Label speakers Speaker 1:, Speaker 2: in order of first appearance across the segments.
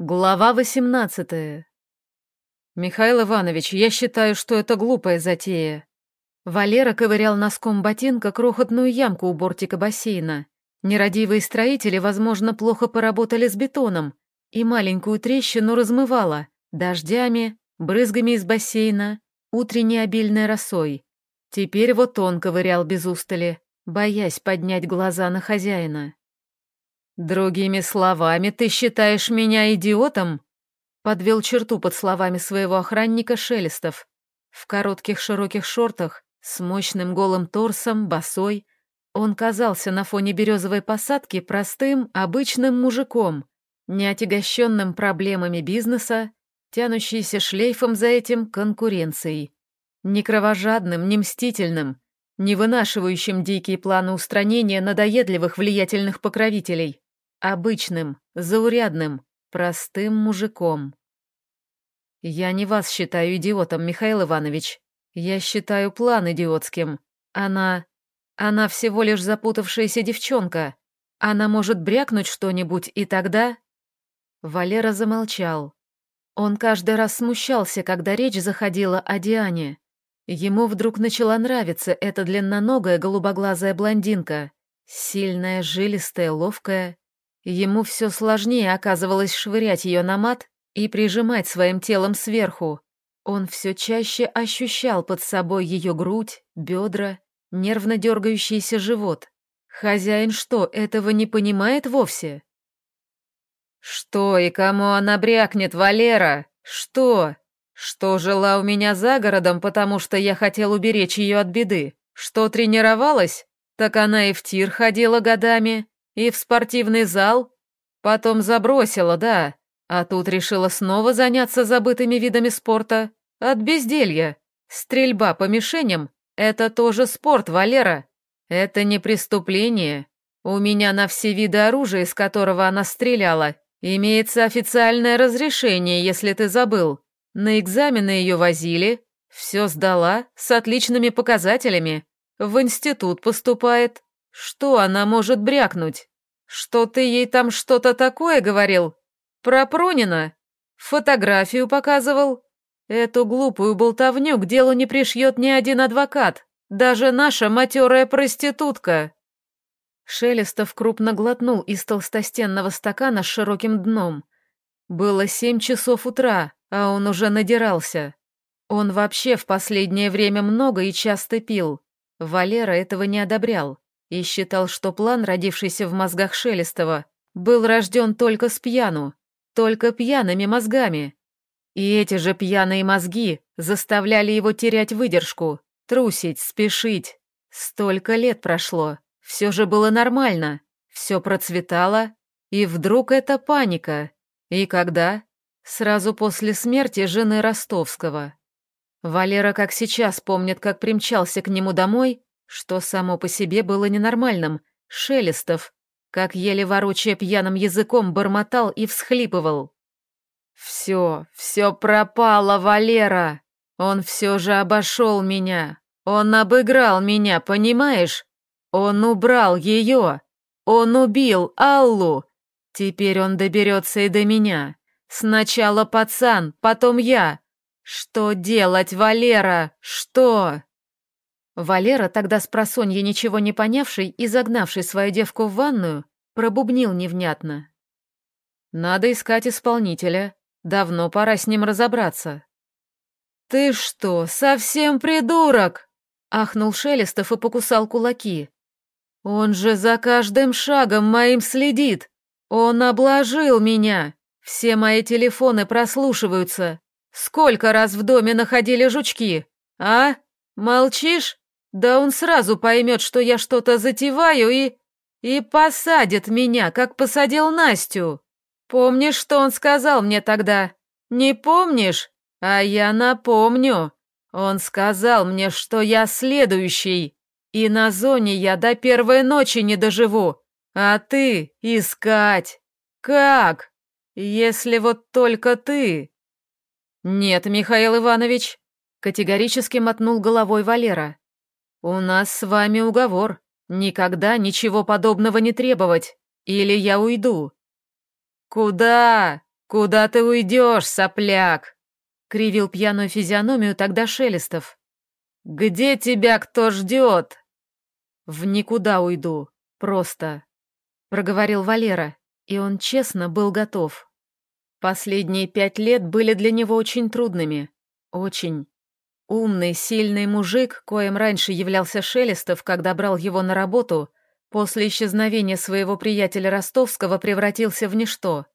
Speaker 1: Глава восемнадцатая. «Михаил Иванович, я считаю, что это глупая затея». Валера ковырял носком ботинка крохотную ямку у бортика бассейна. Нерадивые строители, возможно, плохо поработали с бетоном, и маленькую трещину размывало дождями, брызгами из бассейна, утренней обильной росой. Теперь вот он ковырял без устали, боясь поднять глаза на хозяина. «Другими словами, ты считаешь меня идиотом?» Подвел черту под словами своего охранника Шелестов. В коротких широких шортах, с мощным голым торсом, босой, он казался на фоне березовой посадки простым, обычным мужиком, не отягощенным проблемами бизнеса, тянущийся шлейфом за этим конкуренцией. Не кровожадным, не мстительным, не вынашивающим дикие планы устранения надоедливых влиятельных покровителей. Обычным, заурядным, простым мужиком. Я не вас считаю идиотом, Михаил Иванович. Я считаю план идиотским. Она... Она всего лишь запутавшаяся девчонка. Она может брякнуть что-нибудь, и тогда... Валера замолчал. Он каждый раз смущался, когда речь заходила о Диане. Ему вдруг начала нравиться эта длинноногая голубоглазая блондинка. Сильная, жилистая, ловкая. Ему все сложнее оказывалось швырять ее на мат и прижимать своим телом сверху. Он все чаще ощущал под собой ее грудь, бедра, нервно дергающийся живот. Хозяин что, этого не понимает вовсе? «Что и кому она брякнет, Валера? Что? Что жила у меня за городом, потому что я хотел уберечь ее от беды? Что тренировалась? Так она и в тир ходила годами, и в спортивный зал. Потом забросила, да. А тут решила снова заняться забытыми видами спорта. От безделья. Стрельба по мишеням — это тоже спорт, Валера. Это не преступление. У меня на все виды оружия, из которого она стреляла, имеется официальное разрешение, если ты забыл. На экзамены ее возили, все сдала, с отличными показателями. В институт поступает. Что она может брякнуть? Что ты ей там что-то такое говорил? Про Пронина? Фотографию показывал? Эту глупую болтовню к делу не пришьет ни один адвокат, даже наша матерая проститутка. Шелестов крупно глотнул из толстостенного стакана с широким дном. Было семь часов утра, а он уже надирался. Он вообще в последнее время много и часто пил. Валера этого не одобрял и считал, что план, родившийся в мозгах Шелестова, был рожден только с пьяну, только пьяными мозгами. И эти же пьяные мозги заставляли его терять выдержку, трусить, спешить. Столько лет прошло, все же было нормально, все процветало, и вдруг эта паника. И когда? Сразу после смерти жены Ростовского. Валера как сейчас помнит, как примчался к нему домой что само по себе было ненормальным, Шелестов, как еле ворочая пьяным языком бормотал и всхлипывал. «Все, все пропало, Валера! Он все же обошел меня, он обыграл меня, понимаешь? Он убрал ее, он убил Аллу, теперь он доберется и до меня. Сначала пацан, потом я. Что делать, Валера, что?» Валера, тогда с просонья ничего не понявший и загнавший свою девку в ванную, пробубнил невнятно. «Надо искать исполнителя. Давно пора с ним разобраться». «Ты что, совсем придурок?» — ахнул Шелестов и покусал кулаки. «Он же за каждым шагом моим следит. Он обложил меня. Все мои телефоны прослушиваются. Сколько раз в доме находили жучки? А? Молчишь?» Да он сразу поймет, что я что-то затеваю и... и посадит меня, как посадил Настю. Помнишь, что он сказал мне тогда? Не помнишь? А я напомню. Он сказал мне, что я следующий, и на зоне я до первой ночи не доживу. А ты искать. Как? Если вот только ты. Нет, Михаил Иванович, категорически мотнул головой Валера. «У нас с вами уговор. Никогда ничего подобного не требовать. Или я уйду». «Куда?» «Куда ты уйдешь, сопляк?» — кривил пьяную физиономию тогда Шелестов. «Где тебя кто ждет?» «В никуда уйду, просто», — проговорил Валера, и он честно был готов. Последние пять лет были для него очень трудными. Очень. Умный, сильный мужик, коим раньше являлся Шелестов, когда брал его на работу, после исчезновения своего приятеля Ростовского превратился в ничто.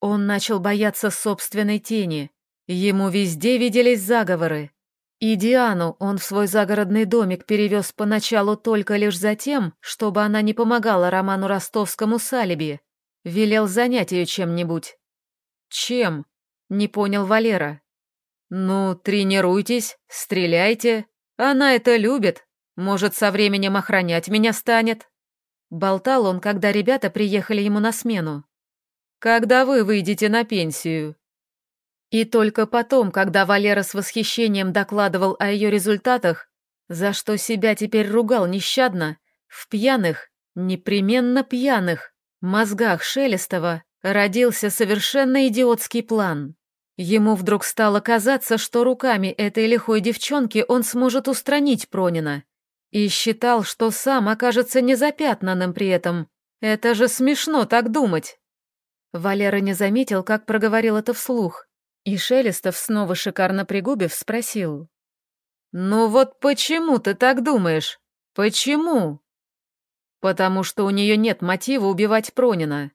Speaker 1: Он начал бояться собственной тени. Ему везде виделись заговоры. И Диану он в свой загородный домик перевез поначалу только лишь за тем, чтобы она не помогала Роману Ростовскому с алиби. Велел занять ее чем-нибудь. Чем? Не понял Валера. Ну, тренируйтесь, стреляйте. Она это любит. Может, со временем охранять меня станет. Болтал он, когда ребята приехали ему на смену. Когда вы выйдете на пенсию? И только потом, когда Валера с восхищением докладывал о ее результатах, за что себя теперь ругал нещадно, в пьяных, непременно пьяных, мозгах Шелестова родился совершенно идиотский план. Ему вдруг стало казаться, что руками этой лихой девчонки он сможет устранить Пронина. И считал, что сам окажется незапятнанным при этом. Это же смешно так думать. Валера не заметил, как проговорил это вслух, и Шелестов, снова шикарно пригубив, спросил. «Ну вот почему ты так думаешь? Почему?» «Потому что у нее нет мотива убивать Пронина».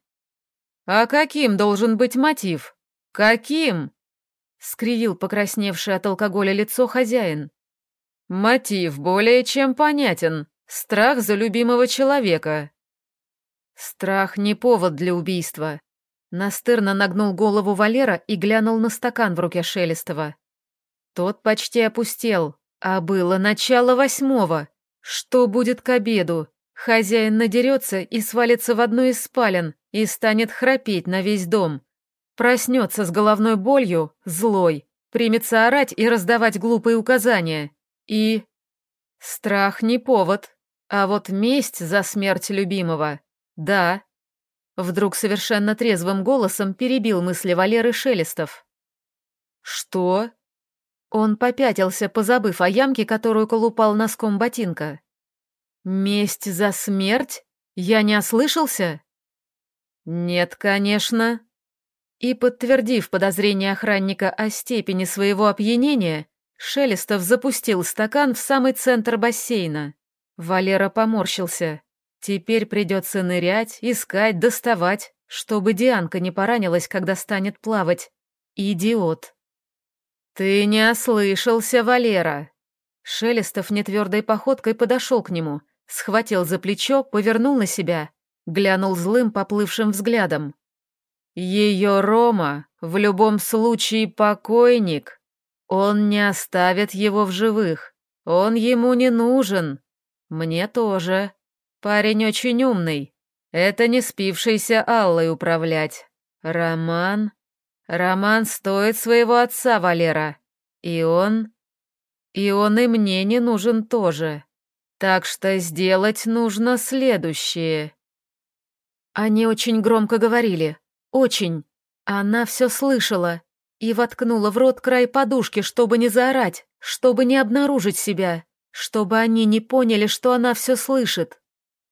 Speaker 1: «А каким должен быть мотив? Каким?» Скривил покрасневшее от алкоголя лицо хозяин. «Мотив более чем понятен. Страх за любимого человека». «Страх не повод для убийства», Настырно нагнул голову Валера и глянул на стакан в руке Шелестова. Тот почти опустел, а было начало восьмого. Что будет к обеду? Хозяин надерется и свалится в одну из спален и станет храпеть на весь дом. Проснется с головной болью, злой, примется орать и раздавать глупые указания. И... Страх не повод, а вот месть за смерть любимого. Да, Вдруг совершенно трезвым голосом перебил мысли Валеры Шелестов. «Что?» Он попятился, позабыв о ямке, которую колупал носком ботинка. «Месть за смерть? Я не ослышался?» «Нет, конечно». И, подтвердив подозрение охранника о степени своего опьянения, Шелестов запустил стакан в самый центр бассейна. Валера поморщился. Теперь придется нырять, искать, доставать, чтобы Дианка не поранилась, когда станет плавать. Идиот. «Ты не ослышался, Валера!» Шелестов нетвердой походкой подошел к нему, схватил за плечо, повернул на себя, глянул злым поплывшим взглядом. «Ее Рома в любом случае покойник. Он не оставит его в живых. Он ему не нужен. Мне тоже. Парень очень умный. Это не спившийся Аллой управлять. Роман... Роман стоит своего отца, Валера. И он... И он и мне не нужен тоже. Так что сделать нужно следующее. Они очень громко говорили. Очень. Она все слышала и воткнула в рот край подушки, чтобы не заорать, чтобы не обнаружить себя, чтобы они не поняли, что она все слышит.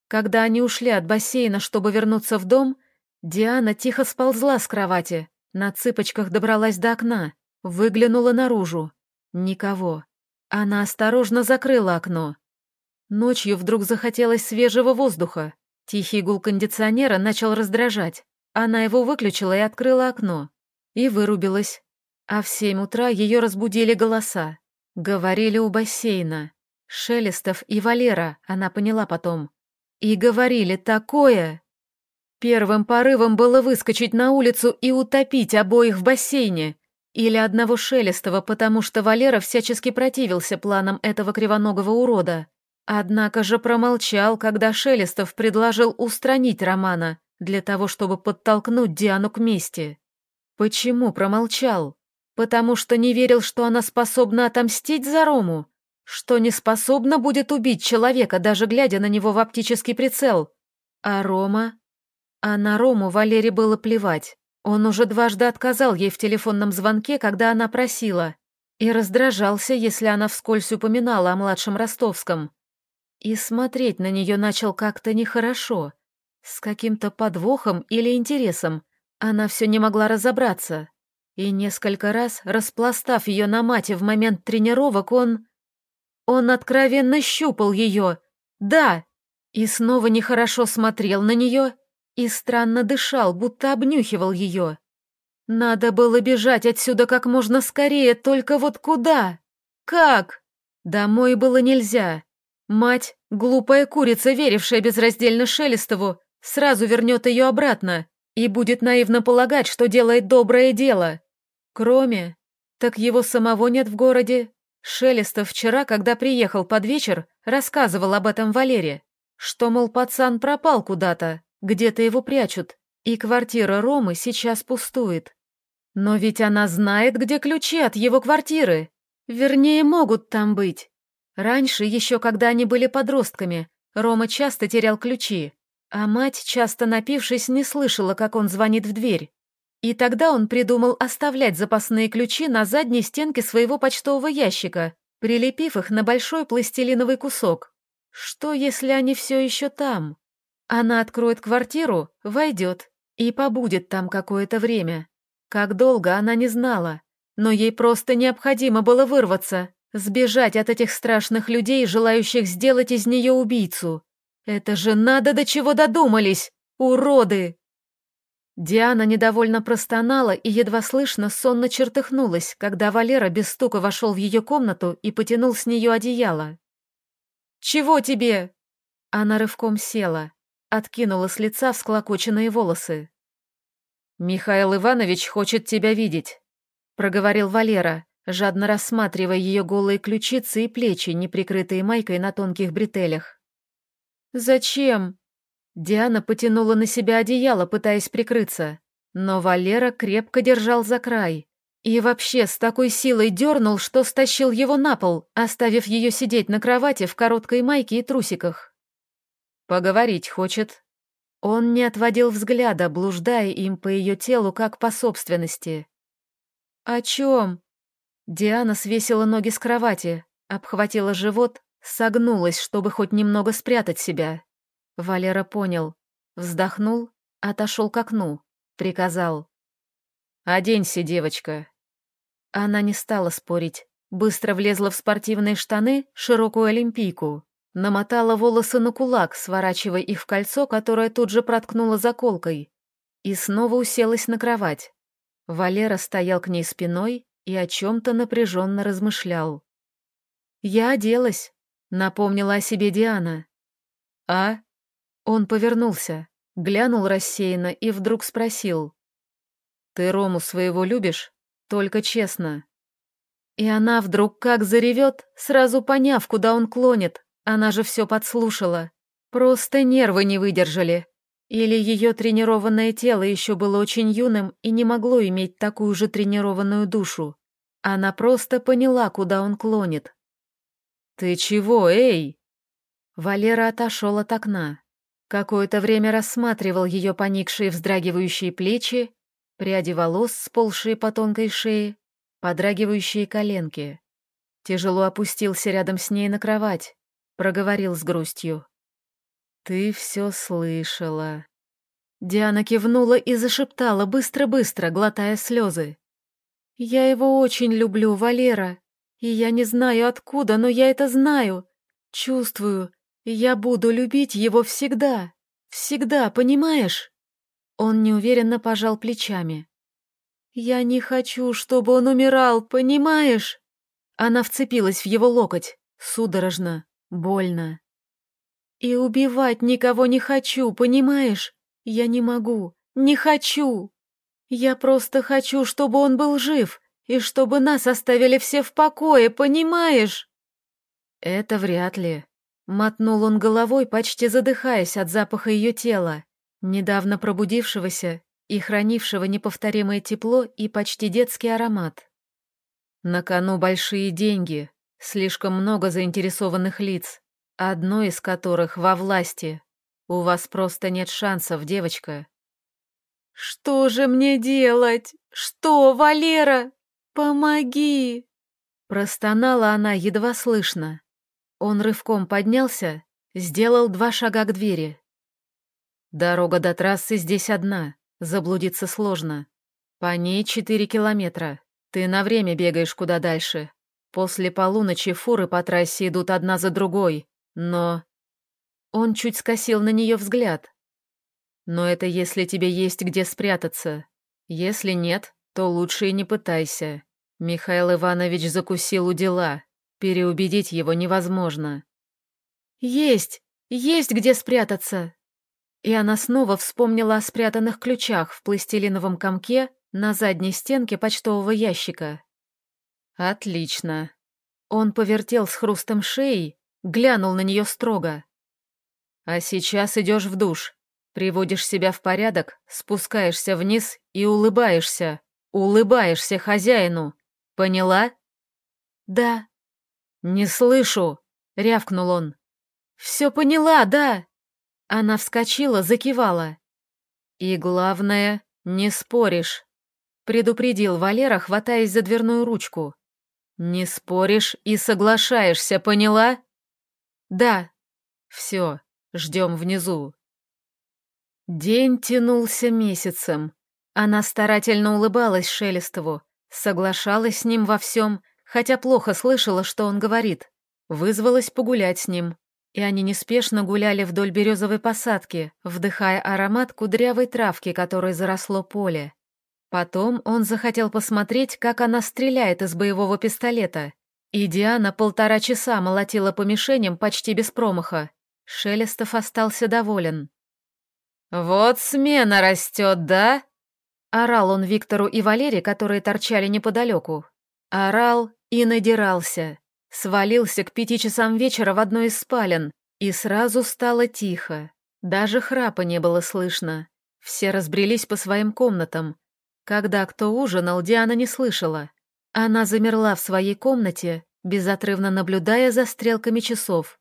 Speaker 1: Когда они ушли от бассейна, чтобы вернуться в дом, Диана тихо сползла с кровати, на цыпочках добралась до окна, выглянула наружу. Никого. Она осторожно закрыла окно. Ночью вдруг захотелось свежего воздуха. Тихий гул кондиционера начал раздражать. Она его выключила и открыла окно. И вырубилась. А в семь утра ее разбудили голоса. Говорили у бассейна. Шелестов и Валера, она поняла потом. И говорили такое. Первым порывом было выскочить на улицу и утопить обоих в бассейне. Или одного Шелестова, потому что Валера всячески противился планам этого кривоногого урода. Однако же промолчал, когда Шелестов предложил устранить Романа для того, чтобы подтолкнуть Диану к мести. Почему промолчал? Потому что не верил, что она способна отомстить за Рому? что не способна будет убить человека, даже глядя на него в оптический прицел. А Рома? А на Рому Валере было плевать. Он уже дважды отказал ей в телефонном звонке, когда она просила, и раздражался, если она вскользь упоминала о младшем ростовском. И смотреть на нее начал как-то нехорошо, с каким-то подвохом или интересом. Она все не могла разобраться. И несколько раз, распластав ее на мате в момент тренировок, он... Он откровенно щупал ее. Да! И снова нехорошо смотрел на нее и странно дышал, будто обнюхивал ее. Надо было бежать отсюда как можно скорее, только вот куда? Как? Домой было нельзя. Мать, глупая курица, верившая безраздельно Шелестову, сразу вернет ее обратно и будет наивно полагать, что делает доброе дело. Кроме... Так его самого нет в городе. Шелестов вчера, когда приехал под вечер, рассказывал об этом Валере, что, мол, пацан пропал куда-то, где-то его прячут, и квартира Ромы сейчас пустует. Но ведь она знает, где ключи от его квартиры. Вернее, могут там быть. Раньше, еще когда они были подростками, Рома часто терял ключи, а мать, часто напившись, не слышала, как он звонит в дверь. И тогда он придумал оставлять запасные ключи на задней стенке своего почтового ящика, прилепив их на большой пластилиновый кусок. Что, если они все еще там? Она откроет квартиру, войдет и побудет там какое-то время. Как долго, она не знала, но ей просто необходимо было вырваться, сбежать от этих страшных людей, желающих сделать из нее убийцу. Это же надо до чего додумались, уроды! Диана недовольно простонала и едва слышно сонно чертыхнулась, когда Валера без стука вошел в ее комнату и потянул с нее одеяло. «Чего тебе?» Она рывком села откинула с лица всклокоченные волосы. «Михаил Иванович хочет тебя видеть», — проговорил Валера, жадно рассматривая ее голые ключицы и плечи, не прикрытые майкой на тонких бретелях. «Зачем?» Диана потянула на себя одеяло, пытаясь прикрыться, но Валера крепко держал за край и вообще с такой силой дернул, что стащил его на пол, оставив ее сидеть на кровати в короткой майке и трусиках. Поговорить хочет. Он не отводил взгляда, блуждая им по ее телу, как по собственности. «О чем?» Диана свесила ноги с кровати, обхватила живот, согнулась, чтобы хоть немного спрятать себя. Валера понял, вздохнул, отошел к окну, приказал. «Оденься, девочка». Она не стала спорить, быстро влезла в спортивные штаны, широкую олимпийку, Намотала волосы на кулак, сворачивая их в кольцо, которое тут же проткнула заколкой, и снова уселась на кровать. Валера стоял к ней спиной и о чем-то напряженно размышлял. «Я оделась», — напомнила о себе Диана. «А?» Он повернулся, глянул рассеянно и вдруг спросил. «Ты Рому своего любишь? Только честно». И она вдруг как заревет, сразу поняв, куда он клонит, она же все подслушала. Просто нервы не выдержали. Или ее тренированное тело еще было очень юным и не могло иметь такую же тренированную душу. Она просто поняла, куда он клонит. «Ты чего, эй?» Валера отошел от окна. Какое-то время рассматривал ее поникшие вздрагивающие плечи, пряди волос, сползшие по тонкой шее, подрагивающие коленки. Тяжело опустился рядом с ней на кровать, проговорил с грустью. «Ты все слышала». Диана кивнула и зашептала быстро-быстро, глотая слезы. «Я его очень люблю, Валера, и я не знаю откуда, но я это знаю, чувствую, и я буду любить его всегда, всегда, понимаешь?» Он неуверенно пожал плечами. «Я не хочу, чтобы он умирал, понимаешь?» Она вцепилась в его локоть, судорожно, Больно. И убивать никого не хочу, понимаешь? Я не могу, не хочу. Я просто хочу, чтобы он был жив, и чтобы нас оставили все в покое, понимаешь? Это вряд ли. Мотнул он головой, почти задыхаясь от запаха ее тела, недавно пробудившегося и хранившего неповторимое тепло и почти детский аромат. На кону большие деньги, Слишком много заинтересованных лиц, одно из которых во власти. У вас просто нет шансов, девочка. «Что же мне делать? Что, Валера? Помоги!» Простонала она едва слышно. Он рывком поднялся, сделал два шага к двери. Дорога до трассы здесь одна, заблудиться сложно. По ней четыре километра. Ты на время бегаешь куда дальше. После полуночи фуры по трассе идут одна за другой, но... Он чуть скосил на нее взгляд. Но это если тебе есть где спрятаться. Если нет, то лучше и не пытайся. Михаил Иванович закусил у дела. Переубедить его невозможно. Есть! Есть где спрятаться! И она снова вспомнила о спрятанных ключах в пластилиновом комке на задней стенке почтового ящика. Отлично. Он повертел с хрустом шеей, глянул на нее строго. А сейчас идешь в душ, приводишь себя в порядок, спускаешься вниз и улыбаешься. Улыбаешься хозяину. Поняла? Да. Не слышу, рявкнул он. Все поняла, да. Она вскочила, закивала. И главное, не споришь, предупредил Валера, хватаясь за дверную ручку. Не споришь и соглашаешься, поняла? Да. Все, ждем внизу. День тянулся месяцем. Она старательно улыбалась Шелестову, соглашалась с ним во всем, хотя плохо слышала, что он говорит. Вызвалась погулять с ним. И они неспешно гуляли вдоль березовой посадки, вдыхая аромат кудрявой травки, которой заросло поле. Потом он захотел посмотреть, как она стреляет из боевого пистолета. И Диана полтора часа молотила по мишеням почти без промаха. Шелестов остался доволен. «Вот смена растет, да?» Орал он Виктору и Валере, которые торчали неподалеку. Орал и надирался. Свалился к пяти часам вечера в одной из спален, и сразу стало тихо. Даже храпа не было слышно. Все разбрелись по своим комнатам. Когда кто ужинал, Диана не слышала. Она замерла в своей комнате, безотрывно наблюдая за стрелками часов.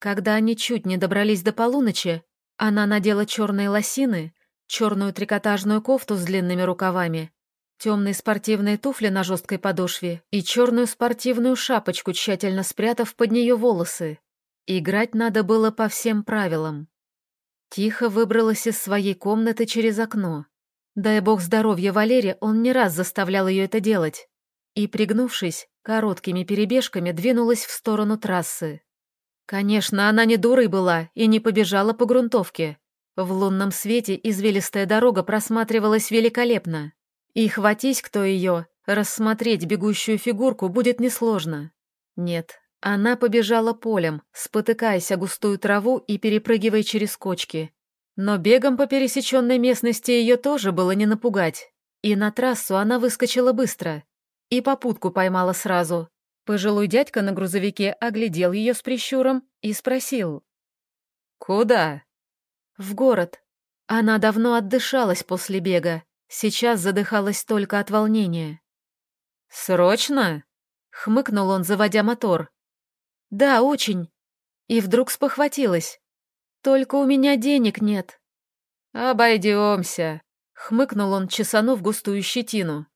Speaker 1: Когда они чуть не добрались до полуночи, она надела черные лосины, черную трикотажную кофту с длинными рукавами, темные спортивные туфли на жесткой подошве и черную спортивную шапочку, тщательно спрятав под нее волосы. Играть надо было по всем правилам. Тихо выбралась из своей комнаты через окно. Дай бог здоровья Валере, он не раз заставлял ее это делать. И, пригнувшись, короткими перебежками двинулась в сторону трассы. Конечно, она не дурой была и не побежала по грунтовке. В лунном свете извилистая дорога просматривалась великолепно. И хватись кто ее, рассмотреть бегущую фигурку будет несложно. Нет, она побежала полем, спотыкаясь о густую траву и перепрыгивая через кочки. Но бегом по пересеченной местности ее тоже было не напугать. И на трассу она выскочила быстро. И попутку поймала сразу. Пожилой дядька на грузовике оглядел ее с прищуром и спросил. «Куда?» В город. Она давно отдышалась после бега, сейчас задыхалась только от волнения. «Срочно?» — хмыкнул он, заводя мотор. «Да, очень». И вдруг спохватилась. «Только у меня денег нет». «Обойдемся», — хмыкнул он, чесанув густую щетину.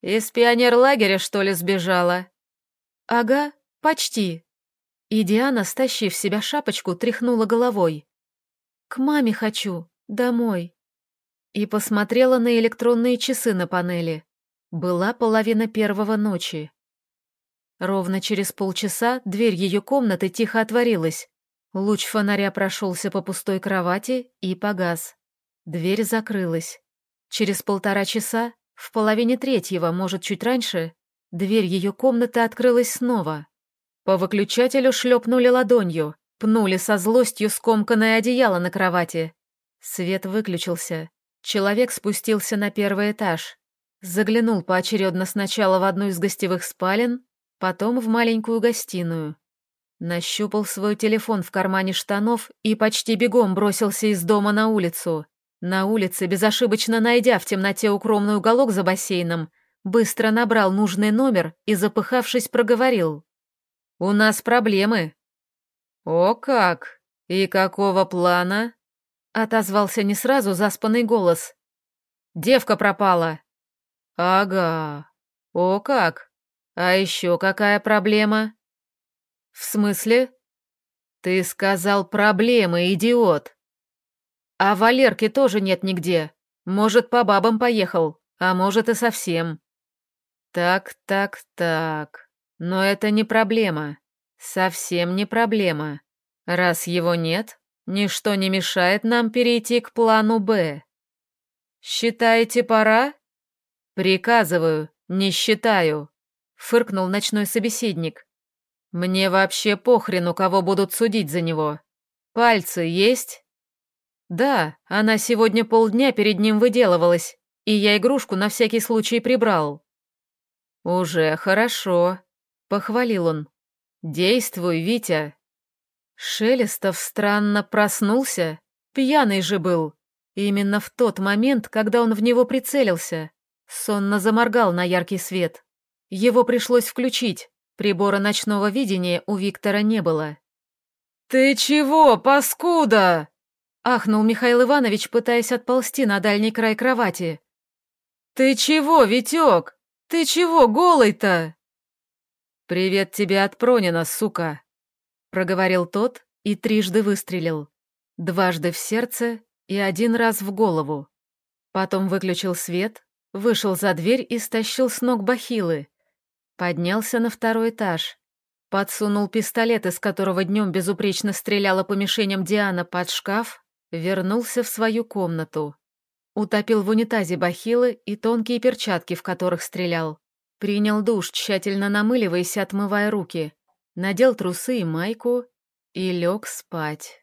Speaker 1: «Из пионерлагеря, что ли, сбежала?» «Ага, почти». И Диана, стащив себя шапочку, тряхнула головой. К маме хочу, домой. И посмотрела на электронные часы на панели. Была половина первого ночи. Ровно через полчаса дверь ее комнаты тихо отворилась. Луч фонаря прошелся по пустой кровати и погас. Дверь закрылась. Через полтора часа, в половине третьего, может, чуть раньше, дверь ее комнаты открылась снова. По выключателю шлепнули ладонью, Пнули со злостью скомканное одеяло на кровати. Свет выключился. Человек спустился на первый этаж. Заглянул поочередно сначала в одну из гостевых спален, потом в маленькую гостиную. Нащупал свой телефон в кармане штанов и почти бегом бросился из дома на улицу. На улице, безошибочно найдя в темноте укромный уголок за бассейном, быстро набрал нужный номер и, запыхавшись, проговорил. «У нас проблемы. «О как! И какого плана?» — отозвался не сразу заспанный голос. Девка пропала». «Ага. О как. А еще какая проблема?» «В смысле?» «Ты сказал проблемы, идиот!» «А Валерки тоже нет нигде. Может, по бабам поехал, а может и совсем». «Так, так, так. Но это не проблема. Совсем не проблема. Раз его нет, ничто не мешает нам перейти к плану «Б». «Считаете, пора?» «Приказываю, не считаю», — фыркнул ночной собеседник. «Мне вообще похрену, кого будут судить за него. Пальцы есть?» «Да, она сегодня полдня перед ним выделывалась, и я игрушку на всякий случай прибрал». «Уже хорошо», — похвалил он. «Действуй, Витя». Шелестов странно проснулся, пьяный же был. Именно в тот момент, когда он в него прицелился. Сонно заморгал на яркий свет. Его пришлось включить, прибора ночного видения у Виктора не было. «Ты чего, паскуда?» Ахнул Михаил Иванович, пытаясь отползти на дальний край кровати. «Ты чего, Витек? Ты чего голый-то?» «Привет тебе от Пронина, сука!» Проговорил тот и трижды выстрелил. Дважды в сердце и один раз в голову. Потом выключил свет, вышел за дверь и стащил с ног бахилы. Поднялся на второй этаж. Подсунул пистолет, из которого днем безупречно стреляла по мишеням Диана под шкаф, вернулся в свою комнату. Утопил в унитазе бахилы и тонкие перчатки, в которых стрелял. Принял душ, тщательно намыливаясь, отмывая руки. Надел трусы и майку и лег спать.